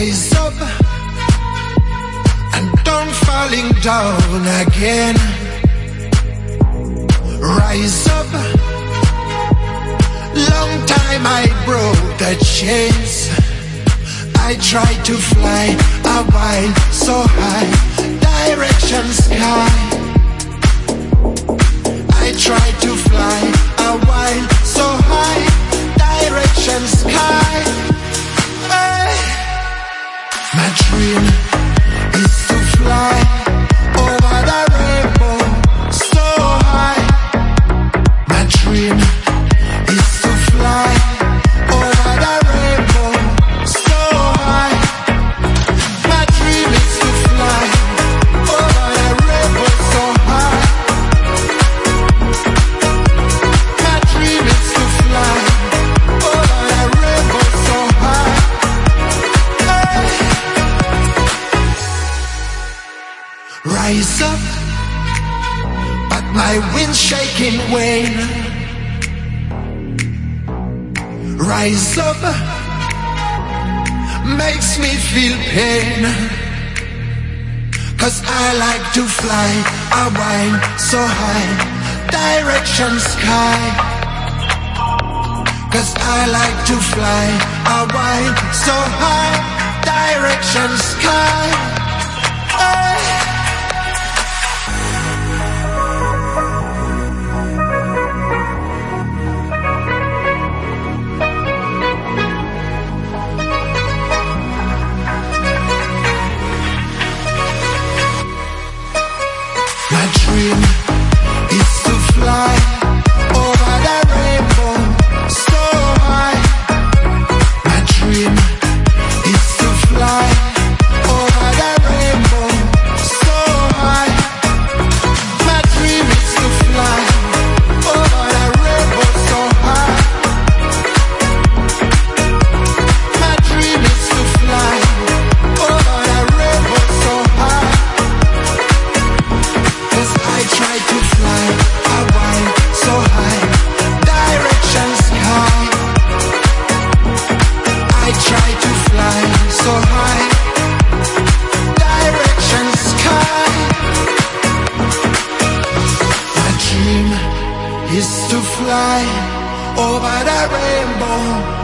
Rise up and don't falling down again. Rise up. Long time I broke the chains. I tried to fly a while so high, direction sky. My dream is to fly Rise up, but my wind shaking wane. Rise up, makes me feel pain. Cause I like to fly a while so high, direction sky. Cause I like to fly a while so high, direction sky. Is to fly over the rainbow.